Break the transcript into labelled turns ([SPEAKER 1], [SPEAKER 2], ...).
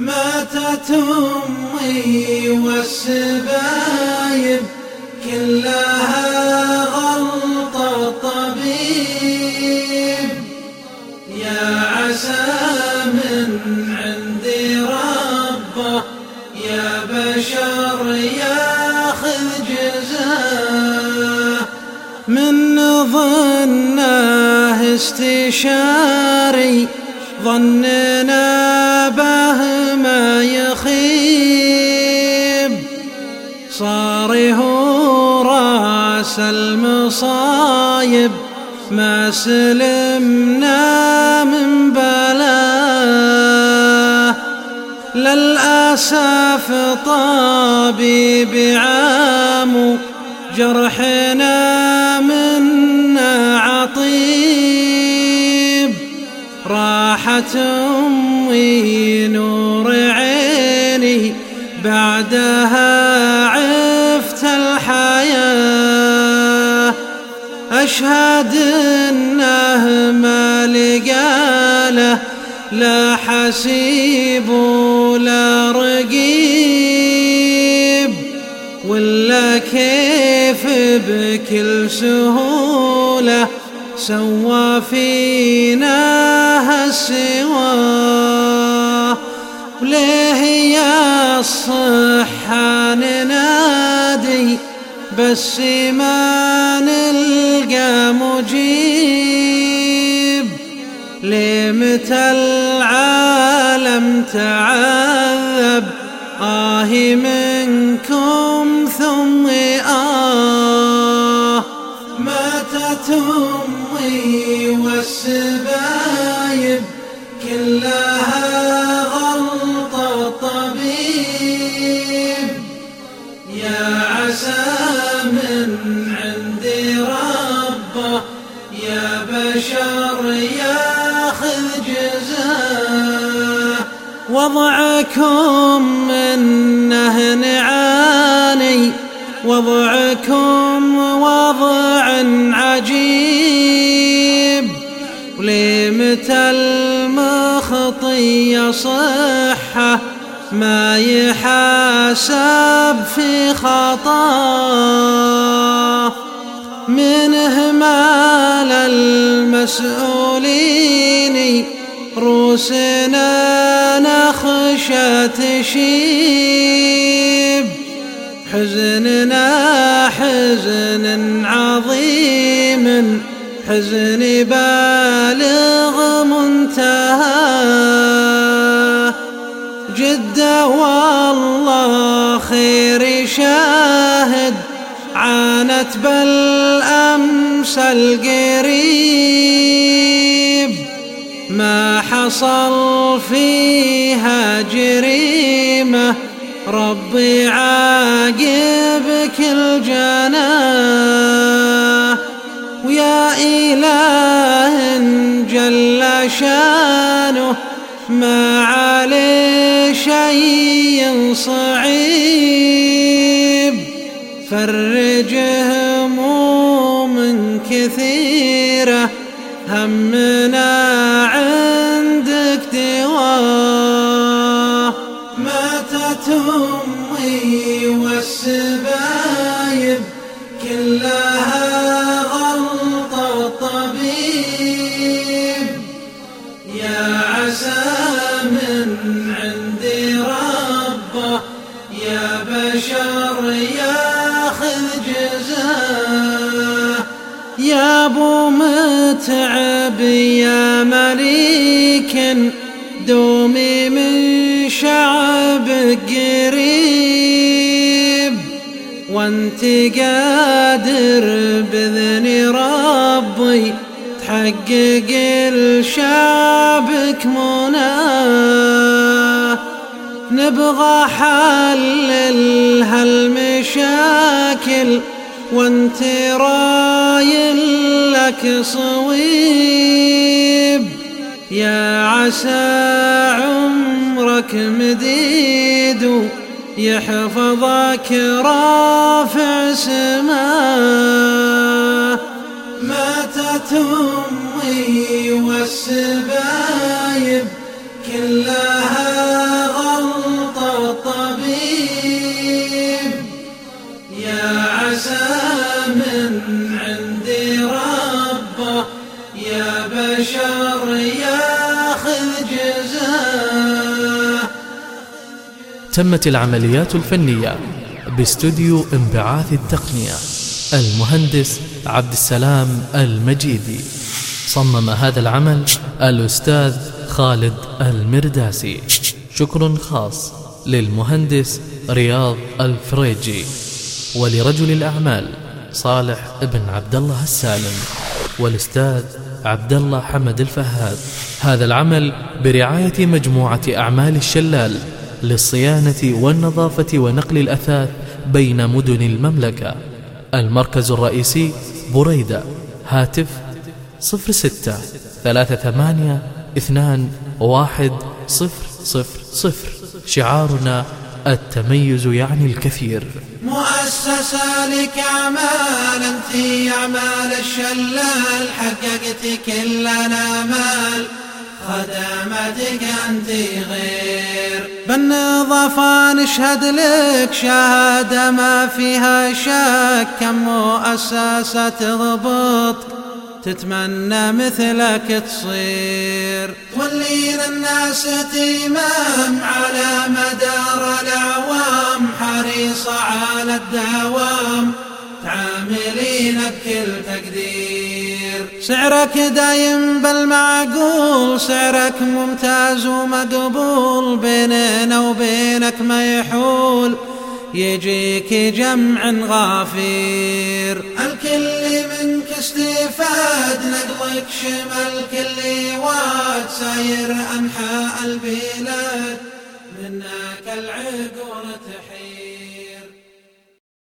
[SPEAKER 1] ماتت أمي والسبايب كلها غلطة طبيب. يا عسى من عندي ربه يا بشر ياخذ جزاه. من ظنه استشاري ظننا به ما يخيب. صاره رأس المصايب. ما سلمنا من بلاه للأسف طبيب عام جرحنا أمي نور عيني بعدها عفت الحياة أشهد أنه ما لقاله لا حسيب ولا رقيب ولا كيف بكل سهولة سوى فينا السوى وليه يا الصحة ننادي بس ما نلقى مجيب لمتى العالم تعذب آه منكم وضعكم منه نعاني وضعكم وضع عجيب. وليمة المخطي صحة ما يحاسب في خطاه منه مال المسؤولين. روسنا نخشى تشيب حزننا حزن عظيم حزن بالغ منتهى جد والله خير شاهد عانت بل أمس القريب ما حصل فيها جريمة. ربي عاقبك الجناه ويا إله جل شأنه. ما عليه شيء صعيب. فرج هموم كثيرة. همنا فتت أمي والسبايب كلها غلط الطبيب يا عسى من عندي ربه يا بشر ياخذ جزاه. يا أبو متعب يا مليك دومي من شعب قريب وانت قادر بإذن ربي تحقق لشعبك مناه نبغى حل هالمشاكل وانت رايل لك صويب. يا عسى عمرك مديد يحفظك رافع سماه ماتت أمي والسبايب كلها
[SPEAKER 2] تمت العمليات الفنية باستوديو انبعاث التقنية المهندس عبد السلام المجيدي. صمم هذا العمل الأستاذ خالد المرداسي. شكر خاص للمهندس رياض الفريجي. ولرجل الأعمال صالح بن عبد الله السالم. والأستاذ عبد الله حمد الفهاد. هذا العمل برعاية مجموعة أعمال الشلال للصيانة والنظافة ونقل الأثاث بين مدن المملكة. المركز الرئيسي بريدة هاتف 06 38 2 1 0 0 0 شعارنا التميز يعني الكثير.
[SPEAKER 1] مؤسسة لك أعمال أنت أعمال الشلال حققت كلنا مال. خدمتك أنت غير. بالنظافة نشهد لك شهادة ما فيها شك. كم مؤسسة تضبط تتمنى مثلك تصير. تولينا الناس تيمام على مدار الأعوام. حريصة على الدوام. تعاملين بكل تقدير. سعرك دايم بالمعقول سعرك ممتاز ومقبول بيننا وبينك ما يحول. يجيك جمع غافير. الكل منك استفاد نقلك شمال كل واد ساير أنحاء البلاد. منك العقول تحير